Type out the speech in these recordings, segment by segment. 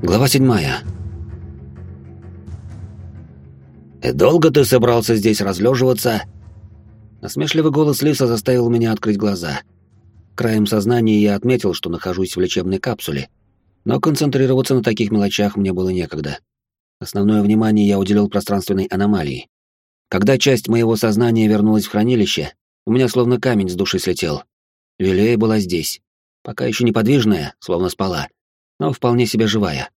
Глава седьмая. «И долго ты собрался здесь разлеживаться?» Насмешливый голос Лиса заставил меня открыть глаза. Краем сознания я отметил, что нахожусь в лечебной капсуле, но концентрироваться на таких мелочах мне было некогда. Основное внимание я уделил пространственной аномалии. Когда часть моего сознания вернулась в хранилище, у меня словно камень с души слетел. Вилея была здесь, пока еще неподвижная, словно спала, но вполне себе живая.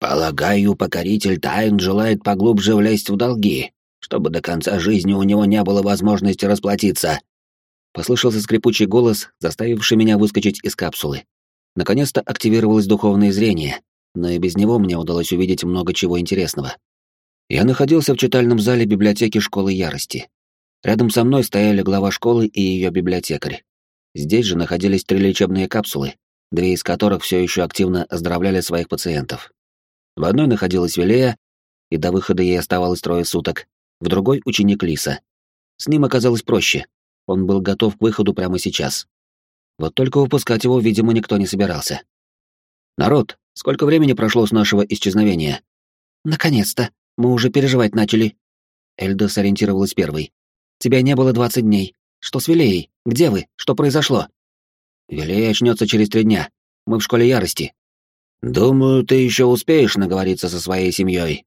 «Полагаю, покоритель тайн желает поглубже влезть в долги, чтобы до конца жизни у него не было возможности расплатиться». Послышался скрипучий голос, заставивший меня выскочить из капсулы. Наконец-то активировалось духовное зрение, но и без него мне удалось увидеть много чего интересного. Я находился в читальном зале библиотеки школы ярости. Рядом со мной стояли глава школы и ее библиотекарь. Здесь же находились три лечебные капсулы, две из которых все еще активно оздоровляли своих пациентов. В одной находилась Вилея, и до выхода ей оставалось трое суток, в другой — ученик Лиса. С ним оказалось проще, он был готов к выходу прямо сейчас. Вот только выпускать его, видимо, никто не собирался. «Народ, сколько времени прошло с нашего исчезновения?» «Наконец-то! Мы уже переживать начали!» Эльда сориентировалась первой. «Тебя не было двадцать дней. Что с Вилеей? Где вы? Что произошло?» Вилей очнется через три дня. Мы в школе ярости. Думаю, ты еще успеешь наговориться со своей семьей.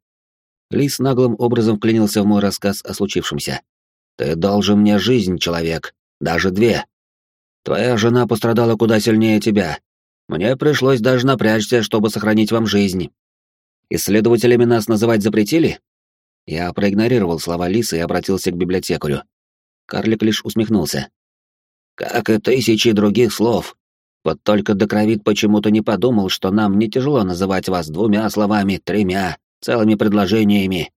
Лис наглым образом вклинился в мой рассказ о случившемся. Ты должен мне жизнь, человек. Даже две. Твоя жена пострадала куда сильнее тебя. Мне пришлось даже напрячься, чтобы сохранить вам жизнь. Исследователями нас называть запретили? Я проигнорировал слова Лисы и обратился к библиотекарю. Карлик лишь усмехнулся. Как и тысячи других слов. Вот только Докровит почему-то не подумал, что нам не тяжело называть вас двумя словами, тремя, целыми предложениями.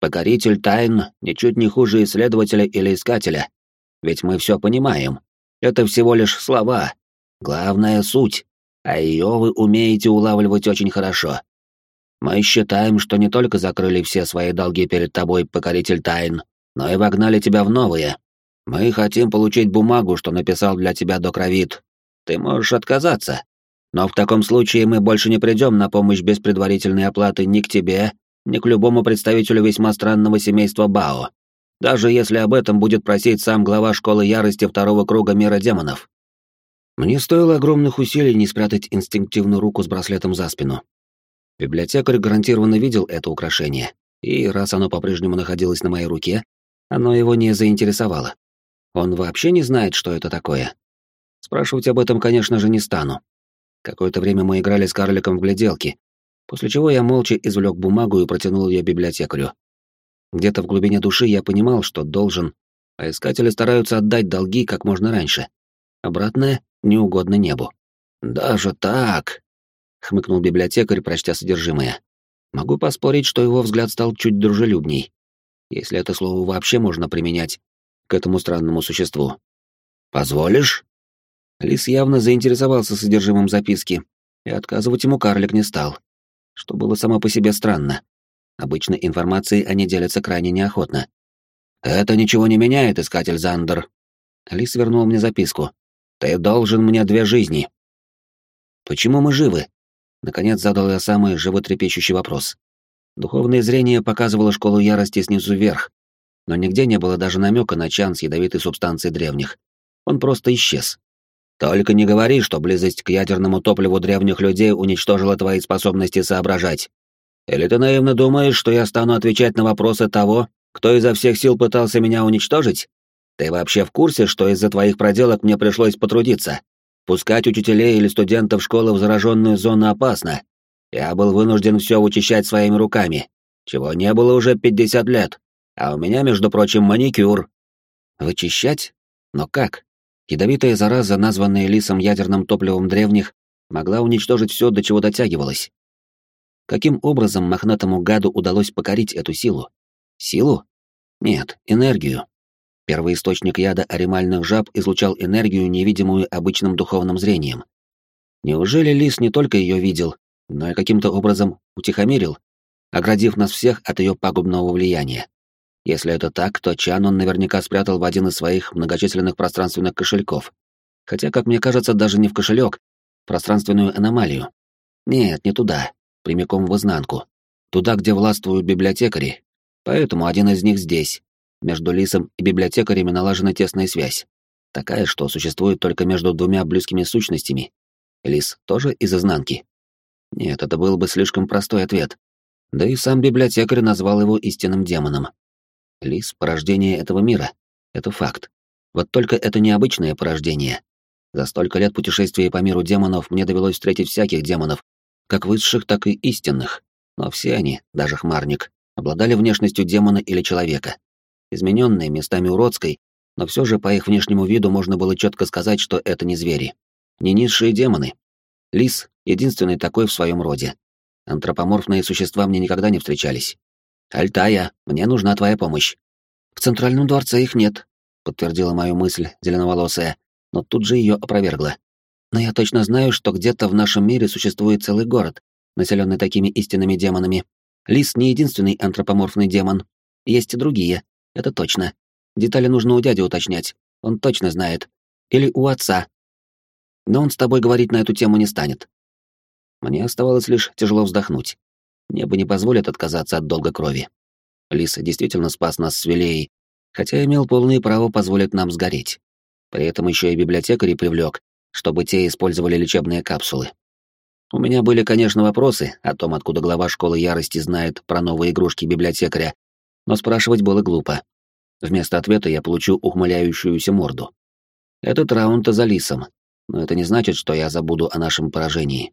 Покоритель тайн ничуть не хуже исследователя или искателя. Ведь мы все понимаем. Это всего лишь слова. Главная суть. А ее вы умеете улавливать очень хорошо. Мы считаем, что не только закрыли все свои долги перед тобой, покоритель тайн, но и вогнали тебя в новые, мы хотим получить бумагу, что написал для тебя Докровит. Ты можешь отказаться. Но в таком случае мы больше не придем на помощь без предварительной оплаты ни к тебе, ни к любому представителю весьма странного семейства Бао. Даже если об этом будет просить сам глава школы ярости второго круга мира демонов. Мне стоило огромных усилий не спрятать инстинктивную руку с браслетом за спину. Библиотекарь гарантированно видел это украшение, и раз оно по-прежнему находилось на моей руке, оно его не заинтересовало. Он вообще не знает, что это такое. Спрашивать об этом, конечно же, не стану. Какое-то время мы играли с карликом в гляделки, после чего я молча извлек бумагу и протянул ее библиотекарю. Где-то в глубине души я понимал, что должен, а искатели стараются отдать долги как можно раньше. Обратное не угодно небу. «Даже так?» — хмыкнул библиотекарь, прочтя содержимое. Могу поспорить, что его взгляд стал чуть дружелюбней. Если это слово вообще можно применять к этому странному существу. «Позволишь?» Лис явно заинтересовался содержимым записки, и отказывать ему карлик не стал, что было само по себе странно. Обычно информацией они делятся крайне неохотно. «Это ничего не меняет, искатель Зандер». Лис вернул мне записку. «Ты должен мне две жизни». «Почему мы живы?» Наконец задал я самый животрепещущий вопрос. Духовное зрение показывало школу ярости снизу вверх, но нигде не было даже намека на чан с ядовитой субстанцией древних. Он просто исчез. «Только не говори, что близость к ядерному топливу древних людей уничтожила твои способности соображать. Или ты наивно думаешь, что я стану отвечать на вопросы того, кто изо всех сил пытался меня уничтожить? Ты вообще в курсе, что из-за твоих проделок мне пришлось потрудиться? Пускать учителей или студентов школы в зараженную зону опасно. Я был вынужден все вычищать своими руками, чего не было уже 50 лет. А у меня, между прочим, маникюр. Вычищать? Но как? Ядовитая зараза, названная лисом ядерным топливом древних, могла уничтожить все, до чего дотягивалась. Каким образом мохнатому гаду удалось покорить эту силу? Силу? Нет, энергию. Первый источник яда аримальных жаб излучал энергию, невидимую обычным духовным зрением. Неужели лис не только ее видел, но и каким-то образом утихомирил, оградив нас всех от ее пагубного влияния? Если это так, то Чан он наверняка спрятал в один из своих многочисленных пространственных кошельков. Хотя, как мне кажется, даже не в кошелек, пространственную аномалию. Нет, не туда. прямиком в изнанку, туда, где властвуют библиотекари. Поэтому один из них здесь. Между Лисом и библиотекарями налажена тесная связь. Такая, что существует только между двумя близкими сущностями. Лис тоже из изнанки? Нет, это был бы слишком простой ответ. Да и сам библиотекарь назвал его истинным демоном. Лис — порождение этого мира. Это факт. Вот только это необычное порождение. За столько лет путешествия по миру демонов мне довелось встретить всяких демонов, как высших, так и истинных. Но все они, даже хмарник, обладали внешностью демона или человека. Измененные местами уродской, но все же по их внешнему виду можно было четко сказать, что это не звери. Не низшие демоны. Лис — единственный такой в своем роде. Антропоморфные существа мне никогда не встречались. «Альтая, мне нужна твоя помощь». «В Центральном дворце их нет», — подтвердила мою мысль зеленоволосая, но тут же ее опровергла. «Но я точно знаю, что где-то в нашем мире существует целый город, населенный такими истинными демонами. Лис не единственный антропоморфный демон. Есть и другие, это точно. Детали нужно у дяди уточнять, он точно знает. Или у отца. Но он с тобой говорить на эту тему не станет. Мне оставалось лишь тяжело вздохнуть. Небо не позволит отказаться от долга крови. Лис действительно спас нас с Вилеей, хотя имел полное право позволить нам сгореть. При этом еще и библиотекарей привлек, чтобы те использовали лечебные капсулы. У меня были, конечно, вопросы о том, откуда глава школы ярости знает про новые игрушки библиотекаря, но спрашивать было глупо. Вместо ответа я получу ухмыляющуюся морду. Этот раунд за лисом, но это не значит, что я забуду о нашем поражении.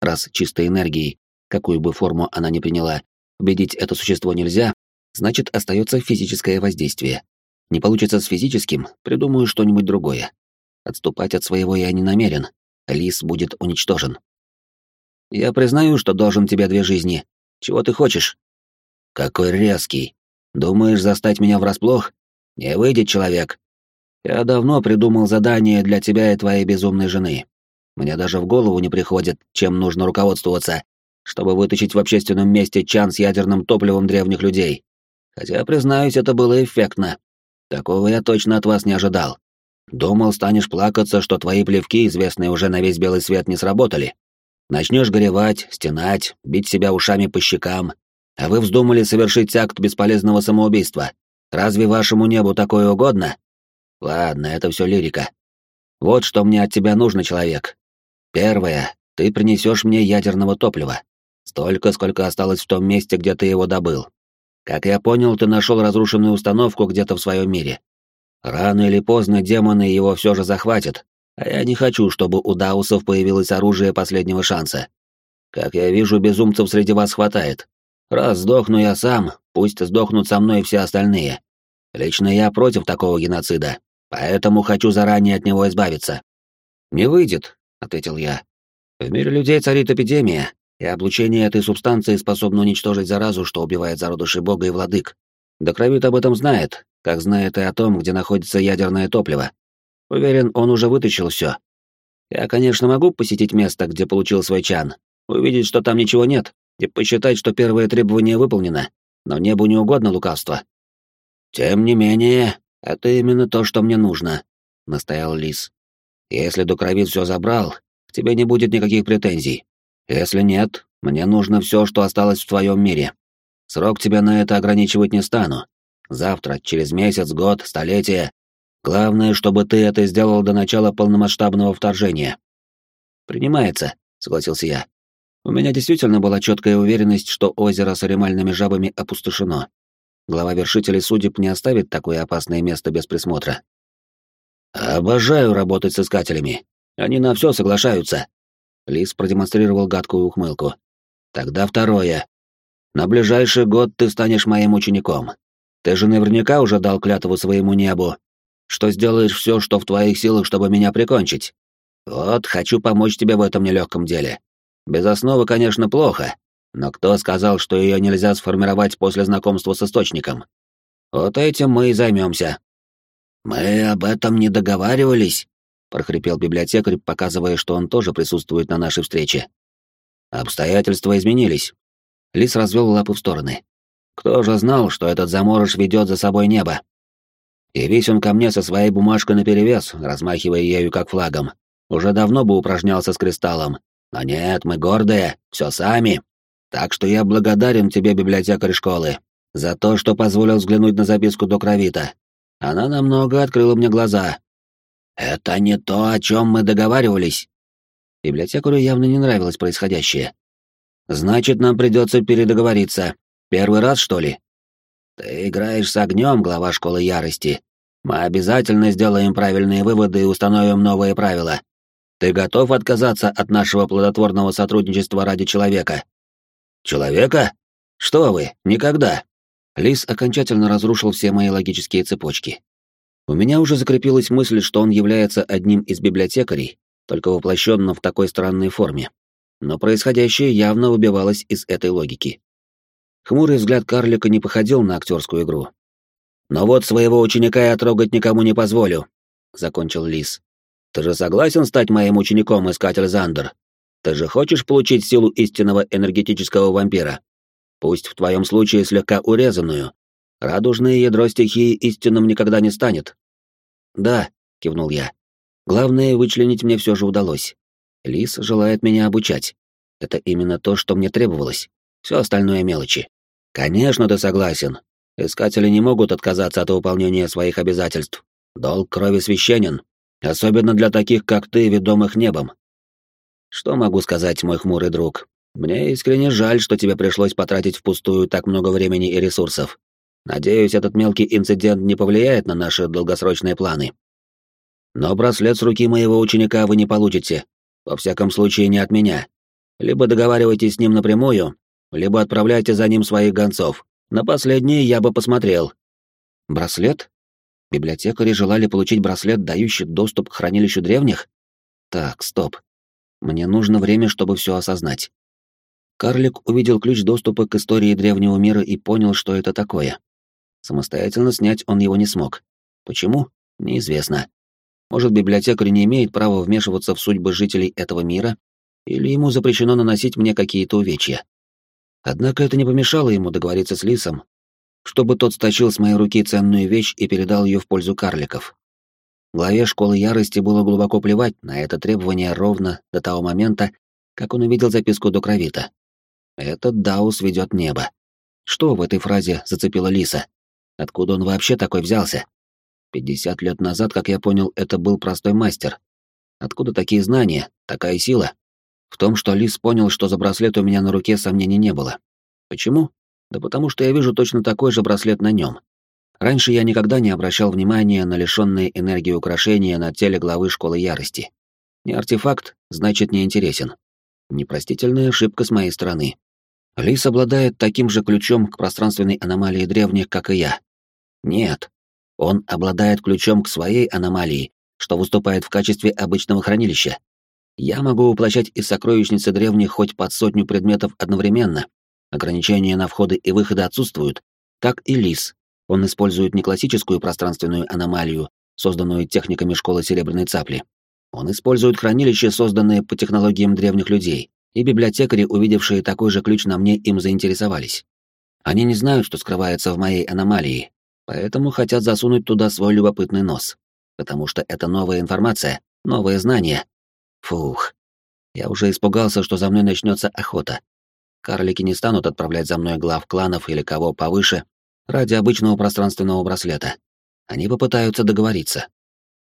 Раз чистой энергией, какую бы форму она ни приняла, убедить это существо нельзя, значит, остается физическое воздействие. Не получится с физическим, придумаю что-нибудь другое. Отступать от своего я не намерен. Лис будет уничтожен. Я признаю, что должен тебе две жизни. Чего ты хочешь? Какой резкий. Думаешь застать меня врасплох? Не выйдет, человек. Я давно придумал задание для тебя и твоей безумной жены. Мне даже в голову не приходит, чем нужно руководствоваться, чтобы вытащить в общественном месте чан с ядерным топливом древних людей. Хотя, признаюсь, это было эффектно. Такого я точно от вас не ожидал. Думал, станешь плакаться, что твои плевки, известные уже на весь белый свет, не сработали. Начнешь горевать, стенать, бить себя ушами по щекам. А вы вздумали совершить акт бесполезного самоубийства. Разве вашему небу такое угодно? Ладно, это все лирика. Вот что мне от тебя нужно, человек. Первое, ты принесешь мне ядерного топлива. Столько, сколько осталось в том месте, где ты его добыл. Как я понял, ты нашел разрушенную установку где-то в своем мире. Рано или поздно демоны его все же захватят, а я не хочу, чтобы у даусов появилось оружие последнего шанса. Как я вижу, безумцев среди вас хватает. Раз сдохну я сам, пусть сдохнут со мной все остальные. Лично я против такого геноцида, поэтому хочу заранее от него избавиться. Не выйдет, ответил я. В мире людей царит эпидемия, и облучение этой субстанции способно уничтожить заразу, что убивает зародыши бога и владык. Докровит об этом знает, как знает и о том, где находится ядерное топливо. Уверен, он уже вытащил все. Я, конечно, могу посетить место, где получил свой чан, увидеть, что там ничего нет, и посчитать, что первое требование выполнено, но небу не угодно лукавство. Тем не менее, это именно то, что мне нужно, настоял Лис. Если Докровит все забрал, к тебе не будет никаких претензий. Если нет, мне нужно все, что осталось в твоем мире. Срок тебя на это ограничивать не стану. Завтра, через месяц, год, столетие. Главное, чтобы ты это сделал до начала полномасштабного вторжения. Принимается, согласился я. У меня действительно была четкая уверенность, что озеро с аримальными жабами опустошено. Глава вершителей судеб не оставит такое опасное место без присмотра. Обожаю работать с искателями. Они на все соглашаются. Лис продемонстрировал гадкую ухмылку. Тогда второе. На ближайший год ты станешь моим учеником. Ты же наверняка уже дал клятву своему небу, что сделаешь все, что в твоих силах, чтобы меня прикончить. Вот, хочу помочь тебе в этом нелегком деле. Без основы, конечно, плохо, но кто сказал, что ее нельзя сформировать после знакомства с источником? Вот этим мы и займемся. Мы об этом не договаривались, — прохрипел библиотекарь, показывая, что он тоже присутствует на нашей встрече. Обстоятельства изменились. Лис развел лапы в стороны. Кто же знал, что этот заморож ведет за собой небо? И весь он ко мне со своей бумажкой наперевес, размахивая ею как флагом. Уже давно бы упражнялся с кристаллом. Но нет, мы гордые, все сами. Так что я благодарен тебе, библиотекарь школы, за то, что позволил взглянуть на записку до Кровита. Она намного открыла мне глаза. Это не то, о чем мы договаривались. Библиотекарю явно не нравилось происходящее. Значит, нам придется передоговориться. Первый раз, что ли? Ты играешь с огнем, глава школы ярости. Мы обязательно сделаем правильные выводы и установим новые правила. Ты готов отказаться от нашего плодотворного сотрудничества ради человека? Человека? Что вы, никогда. Лис окончательно разрушил все мои логические цепочки. У меня уже закрепилась мысль, что он является одним из библиотекарей, только воплощенно в такой странной форме. Но происходящее явно выбивалось из этой логики. Хмурый взгляд карлика не походил на актерскую игру. «Но вот своего ученика я трогать никому не позволю», — закончил Лис. «Ты же согласен стать моим учеником, Искатель Зандер? Ты же хочешь получить силу истинного энергетического вампира? Пусть в твоем случае слегка урезанную. Радужное ядро стихии истинным никогда не станет». «Да», — кивнул я. «Главное, вычленить мне все же удалось. Лис желает меня обучать. Это именно то, что мне требовалось. Все остальное мелочи. Конечно, ты согласен. Искатели не могут отказаться от выполнения своих обязательств. Долг крови священен, особенно для таких, как ты, ведомых небом. Что могу сказать, мой хмурый друг? Мне искренне жаль, что тебе пришлось потратить впустую так много времени и ресурсов. Надеюсь, этот мелкий инцидент не повлияет на наши долгосрочные планы. Но браслет с руки моего ученика вы не получите. Во всяком случае, не от меня. Либо договаривайтесь с ним напрямую, либо отправляйте за ним своих гонцов. На последние я бы посмотрел. Браслет? Библиотекари желали получить браслет, дающий доступ к хранилищу древних? Так, стоп. Мне нужно время, чтобы все осознать. Карлик увидел ключ доступа к истории древнего мира и понял, что это такое. Самостоятельно снять он его не смог. Почему? Неизвестно. Может, библиотекарь не имеет права вмешиваться в судьбы жителей этого мира, или ему запрещено наносить мне какие-то увечья. Однако это не помешало ему договориться с Лисом, чтобы тот стащил с моей руки ценную вещь и передал ее в пользу карликов. Главе школы ярости было глубоко плевать на это требование ровно до того момента, как он увидел записку до Кровита. «Этот Даус ведет небо». Что в этой фразе зацепило Лиса? Откуда он вообще такой взялся? Пятьдесят лет назад, как я понял, это был простой мастер. Откуда такие знания, такая сила? В том, что Лис понял, что за браслет у меня на руке, сомнений не было. Почему? Да потому что я вижу точно такой же браслет на нем. Раньше я никогда не обращал внимания на лишенные энергии украшения на теле главы школы ярости. Не артефакт, значит, не интересен. Непростительная ошибка с моей стороны. Лис обладает таким же ключом к пространственной аномалии древних, как и я. Нет, он обладает ключом к своей аномалии, что выступает в качестве обычного хранилища. Я могу воплощать из сокровищницы древних хоть под сотню предметов одновременно. Ограничения на входы и выходы отсутствуют. Так и лис. Он использует не классическую пространственную аномалию, созданную техниками школы Серебряной Цапли. Он использует хранилище, созданное по технологиям древних людей, и библиотекари, увидевшие такой же ключ на мне, им заинтересовались. Они не знают, что скрывается в моей аномалии, поэтому хотят засунуть туда свой любопытный нос. Потому что это новая информация, новые знания, Фух. Я уже испугался, что за мной начнется охота. Карлики не станут отправлять за мной глав кланов или кого повыше ради обычного пространственного браслета. Они попытаются договориться.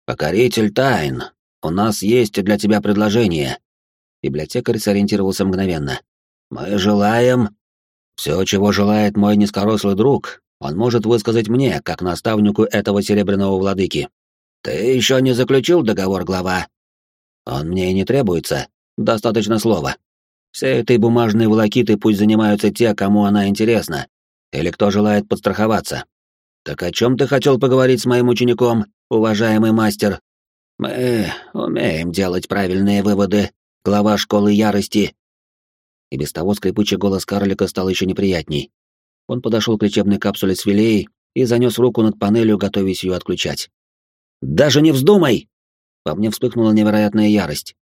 «Покоритель тайн, у нас есть для тебя предложение». Библиотекарь сориентировался мгновенно. «Мы желаем...» «Все, чего желает мой низкорослый друг, он может высказать мне, как наставнику этого серебряного владыки. Ты еще не заключил договор, глава?» Он мне и не требуется, достаточно слова. Все этой бумажной волокиты пусть занимаются те, кому она интересна, или кто желает подстраховаться. Так о чем ты хотел поговорить с моим учеником, уважаемый мастер? Мы умеем делать правильные выводы, глава школы ярости. И без того скрипучий голос карлика стал еще неприятней. Он подошел к лечебной капсуле с Вилеей и занес руку над панелью, готовясь ее отключать. «Даже не вздумай!» Во мне вспыхнула невероятная ярость.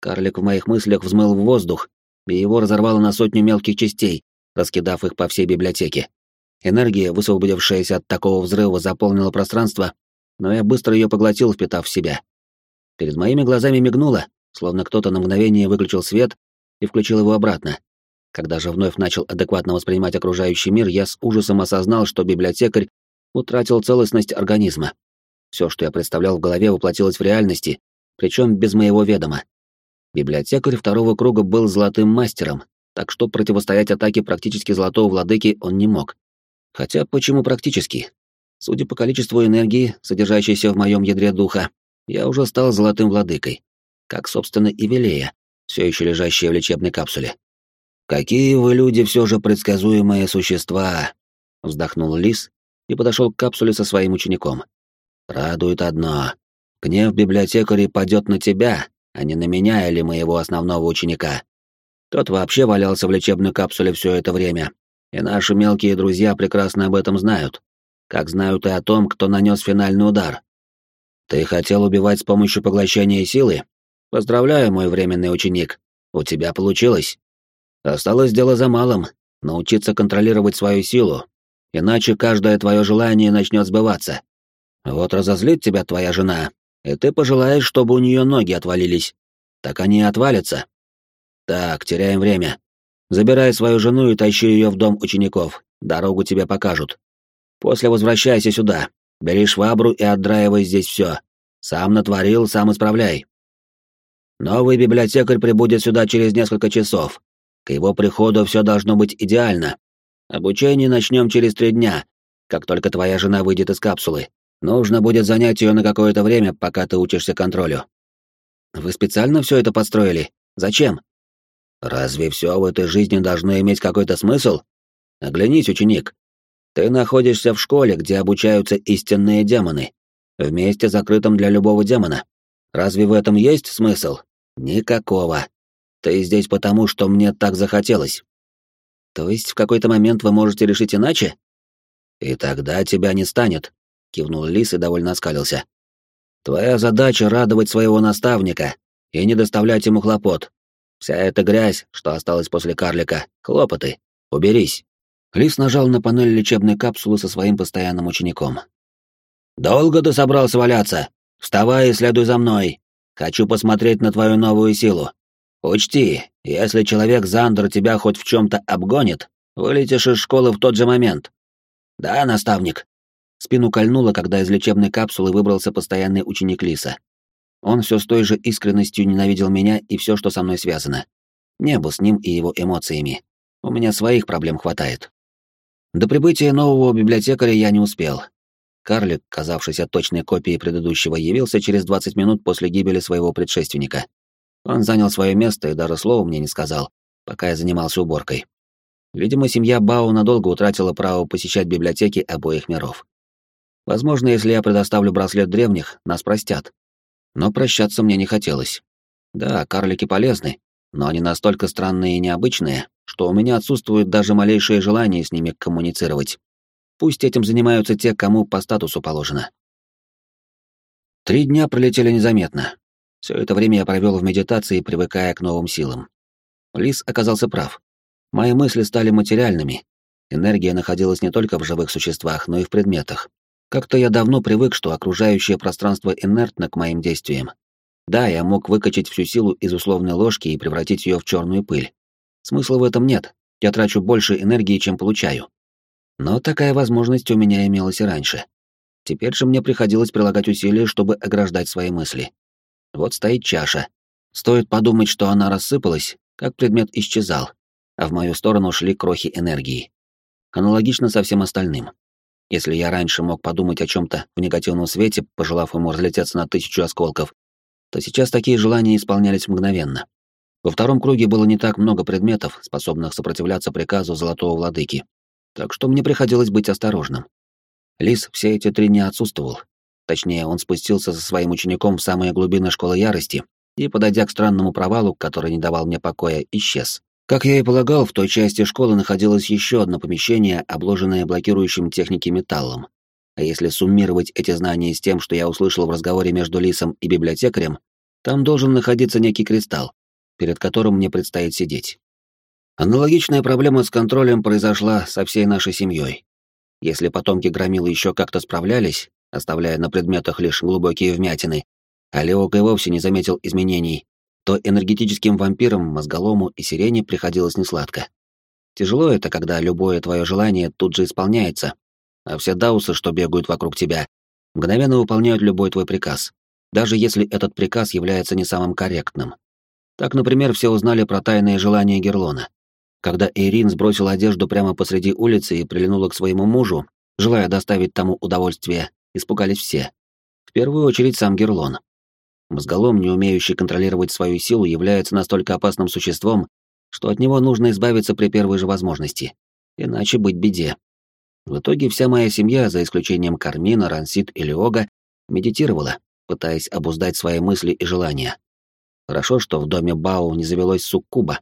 Карлик в моих мыслях взмыл в воздух, и его разорвало на сотню мелких частей, раскидав их по всей библиотеке. Энергия, высвободившаяся от такого взрыва, заполнила пространство, но я быстро ее поглотил, впитав в себя. Перед моими глазами мигнуло, словно кто-то на мгновение выключил свет и включил его обратно. Когда же вновь начал адекватно воспринимать окружающий мир, я с ужасом осознал, что библиотекарь утратил целостность организма. Все, что я представлял в голове, воплотилось в реальности, причем без моего ведома. Библиотекарь второго круга был золотым мастером, так что противостоять атаке практически золотого владыки он не мог. Хотя почему практически? Судя по количеству энергии, содержащейся в моем ядре духа, я уже стал золотым владыкой, как, собственно, и Велея, все еще лежащая в лечебной капсуле. «Какие вы люди все же предсказуемые существа!» — вздохнул Лис и подошел к капсуле со своим учеником. «Радует одно. Гнев библиотекаря падет на тебя, а не на меня или моего основного ученика. Тот вообще валялся в лечебной капсуле все это время, и наши мелкие друзья прекрасно об этом знают, как знают и о том, кто нанес финальный удар. Ты хотел убивать с помощью поглощения силы? Поздравляю, мой временный ученик, у тебя получилось. Осталось дело за малым — научиться контролировать свою силу, иначе каждое твое желание начнет сбываться. Вот разозлит тебя твоя жена, и ты пожелаешь, чтобы у нее ноги отвалились. Так они и отвалятся. Так, теряем время. Забирай свою жену и тащи ее в дом учеников. Дорогу тебе покажут. После возвращайся сюда. Бери швабру и отдраивай здесь все. Сам натворил, сам исправляй. Новый библиотекарь прибудет сюда через несколько часов. К его приходу все должно быть идеально. Обучение начнем через три дня, как только твоя жена выйдет из капсулы. Нужно будет занять ее на какое-то время, пока ты учишься контролю. Вы специально все это построили? Зачем? Разве все в этой жизни должно иметь какой-то смысл? Оглянись, ученик. Ты находишься в школе, где обучаются истинные демоны, в месте закрытом для любого демона. Разве в этом есть смысл? Никакого. Ты здесь потому, что мне так захотелось. То есть в какой-то момент вы можете решить иначе? И тогда тебя не станет, кивнул Лис и довольно оскалился. Твоя задача радовать своего наставника и не доставлять ему хлопот. Вся эта грязь, что осталась после карлика, хлопоты. Уберись. Лис нажал на панель лечебной капсулы со своим постоянным учеником. «Долго ты собрался валяться? Вставай и следуй за мной. Хочу посмотреть на твою новую силу. Учти, если человек Зандер тебя хоть в чем-то обгонит, вылетишь из школы в тот же момент. Да, наставник. Спину кольнуло, когда из лечебной капсулы выбрался постоянный ученик Лиса. Он все с той же искренностью ненавидел меня и все, что со мной связано. Небо с ним и его эмоциями. У меня своих проблем хватает. До прибытия нового библиотекаря я не успел. Карлик, казавшийся точной копией предыдущего, явился через 20 минут после гибели своего предшественника. Он занял свое место и даже слова мне не сказал, пока я занимался уборкой. Видимо, семья Бао надолго утратила право посещать библиотеки обоих миров. Возможно, если я предоставлю браслет древних, нас простят. Но прощаться мне не хотелось. Да, карлики полезны, но они настолько странные и необычные, что у меня отсутствует даже малейшее желание с ними коммуницировать. Пусть этим занимаются те, кому по статусу положено. Три дня пролетели незаметно. Все это время я провел в медитации, привыкая к новым силам. Лис оказался прав. Мои мысли стали материальными. Энергия находилась не только в живых существах, но и в предметах. Как-то я давно привык, что окружающее пространство инертно к моим действиям. Да, я мог выкачать всю силу из условной ложки и превратить ее в черную пыль. Смысла в этом нет. Я трачу больше энергии, чем получаю. Но такая возможность у меня имелась и раньше. Теперь же мне приходилось прилагать усилия, чтобы ограждать свои мысли. Вот стоит чаша. Стоит подумать, что она рассыпалась, как предмет исчезал, а в мою сторону шли крохи энергии. Аналогично со всем остальным. Если я раньше мог подумать о чем-то в негативном свете, пожелав ему разлететься на тысячу осколков, то сейчас такие желания исполнялись мгновенно. Во втором круге было не так много предметов, способных сопротивляться приказу Золотого Владыки, так что мне приходилось быть осторожным. Лис все эти три дня отсутствовал, Точнее, он спустился со своим учеником в самые глубины школы ярости и, подойдя к странному провалу, который не давал мне покоя, исчез. Как я и полагал, в той части школы находилось еще одно помещение, обложенное блокирующим техники металлом. А если суммировать эти знания с тем, что я услышал в разговоре между Лисом и библиотекарем, там должен находиться некий кристалл, перед которым мне предстоит сидеть. Аналогичная проблема с контролем произошла со всей нашей семьей. Если потомки Громила еще как-то справлялись, оставляя на предметах лишь глубокие вмятины, а Леок и вовсе не заметил изменений, то энергетическим вампирам, мозголому и сирене приходилось несладко. Тяжело это, когда любое твое желание тут же исполняется, а все даусы, что бегают вокруг тебя, мгновенно выполняют любой твой приказ, даже если этот приказ является не самым корректным. Так, например, все узнали про тайные желания Герлона. Когда Эйрин сбросила одежду прямо посреди улицы и прильнула к своему мужу, желая доставить тому удовольствие, испугались все. В первую очередь сам Герлон. Мозголом, не умеющий контролировать свою силу, является настолько опасным существом, что от него нужно избавиться при первой же возможности, иначе быть беде. В итоге вся моя семья, за исключением Кармина, Рансит и Леога, медитировала, пытаясь обуздать свои мысли и желания. Хорошо, что в доме Бау не завелось суккуба.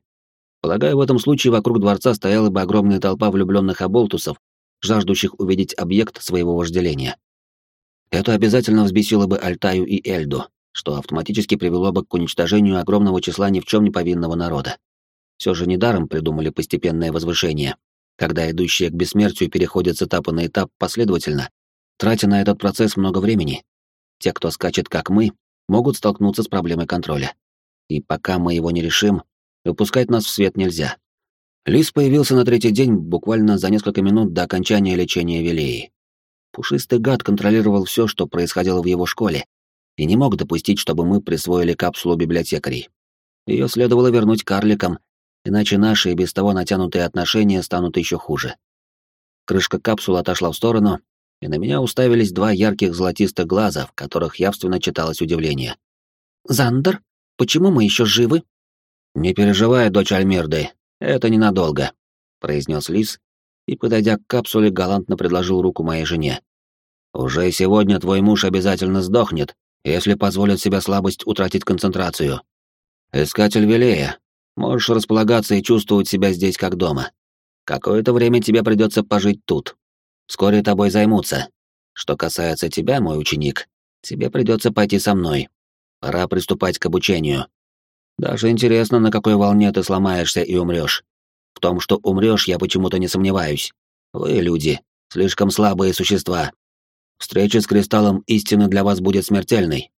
Полагаю, в этом случае вокруг дворца стояла бы огромная толпа влюбленных оболтусов, жаждущих увидеть объект своего вожделения. Это обязательно взбесило бы Альтаю и Эльду, что автоматически привело бы к уничтожению огромного числа ни в чем не повинного народа. Все же недаром придумали постепенное возвышение, когда идущие к бессмертию переходят с этапа на этап последовательно, тратя на этот процесс много времени. Те, кто скачет как мы, могут столкнуться с проблемой контроля. И пока мы его не решим, выпускать нас в свет нельзя. Лис появился на третий день буквально за несколько минут до окончания лечения Велеи. Пушистый гад контролировал все, что происходило в его школе, и не мог допустить, чтобы мы присвоили капсулу библиотекарей. Ее следовало вернуть карликам иначе наши и без того натянутые отношения станут еще хуже. Крышка капсулы отошла в сторону, и на меня уставились два ярких золотистых глаза, в которых явственно читалось удивление. «Зандер, почему мы еще живы?» «Не переживай, дочь Альмирды, это ненадолго», — произнес Лис, и, подойдя к капсуле, галантно предложил руку моей жене. «Уже сегодня твой муж обязательно сдохнет, если позволит себе слабость утратить концентрацию. Искатель Велея, Можешь располагаться и чувствовать себя здесь как дома. Какое-то время тебе придется пожить тут. Вскоре тобой займутся. Что касается тебя, мой ученик, тебе придется пойти со мной. Пора приступать к обучению. Даже интересно, на какой волне ты сломаешься и умрешь. Том, что умрешь, я почему-то не сомневаюсь. Вы, люди, слишком слабые существа. Встреча с кристаллом истины для вас будет смертельной.